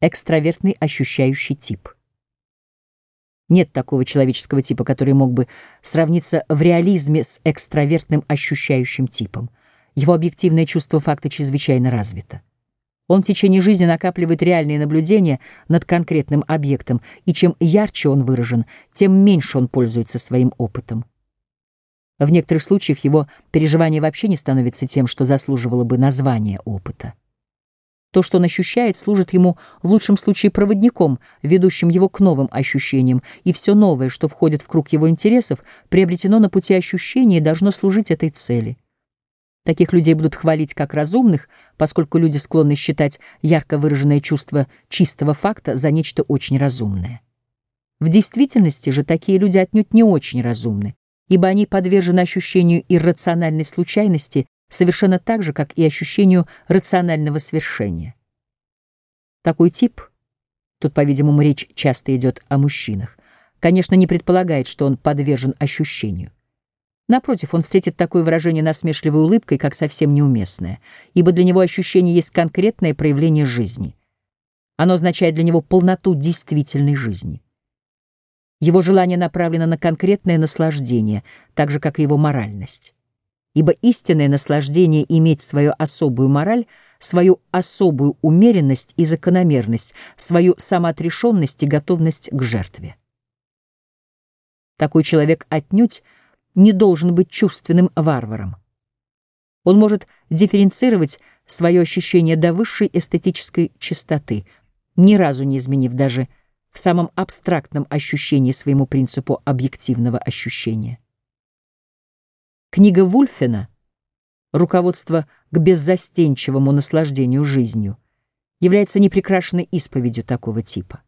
Экстравертный ощущающий тип. Нет такого человеческого типа, который мог бы сравниться в реализме с экстравертным ощущающим типом. Его объективное чувство факта чрезвычайно развито. Он в течение жизни накапливает реальные наблюдения над конкретным объектом, и чем ярче он выражен, тем меньше он пользуется своим опытом. В некоторых случаях его переживание вообще не становится тем, что заслуживало бы названия опыта. То, что он ощущает, служит ему в лучшем случае проводником, ведущим его к новым ощущениям, и все новое, что входит в круг его интересов, приобретено на пути ощущения и должно служить этой цели. Таких людей будут хвалить как разумных, поскольку люди склонны считать ярко выраженное чувство чистого факта за нечто очень разумное. В действительности же такие люди отнюдь не очень разумны, ибо они подвержены ощущению иррациональной случайности совершенно так же, как и ощущению рационального свершения. Такой тип, тут, по-видимому, речь часто идет о мужчинах, конечно, не предполагает, что он подвержен ощущению. Напротив, он встретит такое выражение насмешливой улыбкой, как совсем неуместное, ибо для него ощущение есть конкретное проявление жизни. Оно означает для него полноту действительной жизни. Его желание направлено на конкретное наслаждение, так же, как и его моральность ибо истинное наслаждение иметь свою особую мораль, свою особую умеренность и закономерность, свою самоотрешенность и готовность к жертве. Такой человек отнюдь не должен быть чувственным варваром. Он может дифференцировать свое ощущение до высшей эстетической чистоты, ни разу не изменив даже в самом абстрактном ощущении своему принципу объективного ощущения. Книга Вульфена «Руководство к беззастенчивому наслаждению жизнью» является непрекрашенной исповедью такого типа.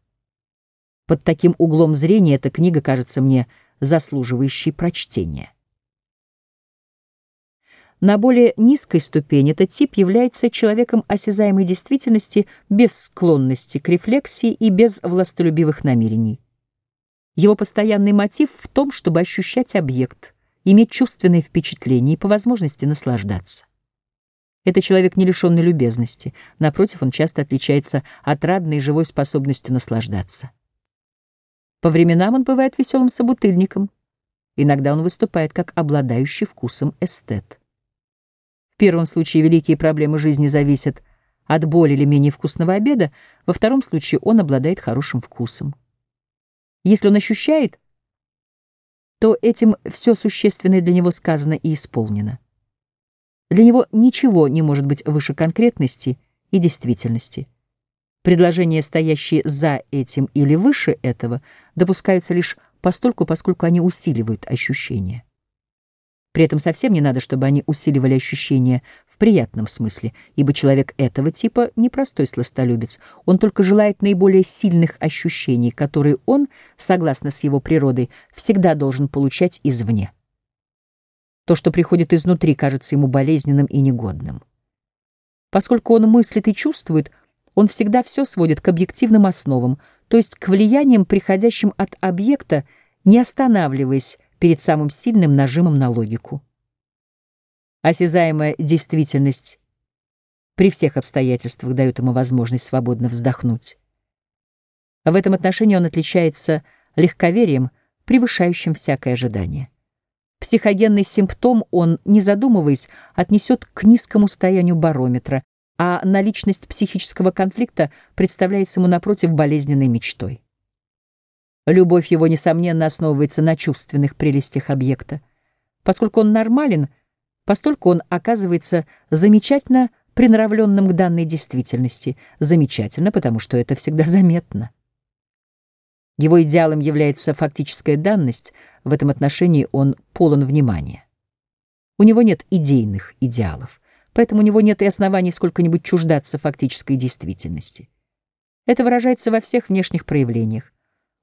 Под таким углом зрения эта книга кажется мне заслуживающей прочтения. На более низкой ступени этот тип является человеком осязаемой действительности без склонности к рефлексии и без властолюбивых намерений. Его постоянный мотив в том, чтобы ощущать объект — иметь чувственные впечатления и по возможности наслаждаться. Это человек, не лишенный любезности. Напротив, он часто отличается отрадной и живой способностью наслаждаться. По временам он бывает веселым собутыльником. Иногда он выступает как обладающий вкусом эстет. В первом случае великие проблемы жизни зависят от более или менее вкусного обеда, во втором случае он обладает хорошим вкусом. Если он ощущает, то этим все существенное для него сказано и исполнено. Для него ничего не может быть выше конкретности и действительности. Предложения, стоящие за этим или выше этого, допускаются лишь постольку, поскольку они усиливают ощущения. При этом совсем не надо, чтобы они усиливали ощущения приятном смысле, ибо человек этого типа не простой сластолюбец, он только желает наиболее сильных ощущений, которые он, согласно с его природой, всегда должен получать извне. То, что приходит изнутри, кажется ему болезненным и негодным. Поскольку он мыслит и чувствует, он всегда все сводит к объективным основам, то есть к влияниям, приходящим от объекта, не останавливаясь перед самым сильным нажимом на логику. Осязаемая действительность при всех обстоятельствах дает ему возможность свободно вздохнуть. В этом отношении он отличается легковерием, превышающим всякое ожидание. Психогенный симптом он, не задумываясь, отнесет к низкому состоянию барометра, а наличность психического конфликта представляется ему напротив болезненной мечтой. Любовь его, несомненно, основывается на чувственных прелестях объекта. Поскольку он нормален, постольку он оказывается замечательно приноравленным к данной действительности. Замечательно, потому что это всегда заметно. Его идеалом является фактическая данность, в этом отношении он полон внимания. У него нет идейных идеалов, поэтому у него нет и оснований сколько-нибудь чуждаться фактической действительности. Это выражается во всех внешних проявлениях.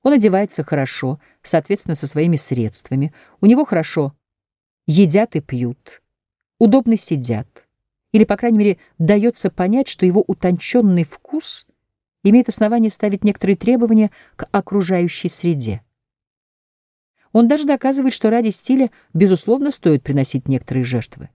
Он одевается хорошо, соответственно, со своими средствами. У него хорошо едят и пьют, удобно сидят. Или, по крайней мере, дается понять, что его утонченный вкус имеет основание ставить некоторые требования к окружающей среде. Он даже доказывает, что ради стиля, безусловно, стоит приносить некоторые жертвы.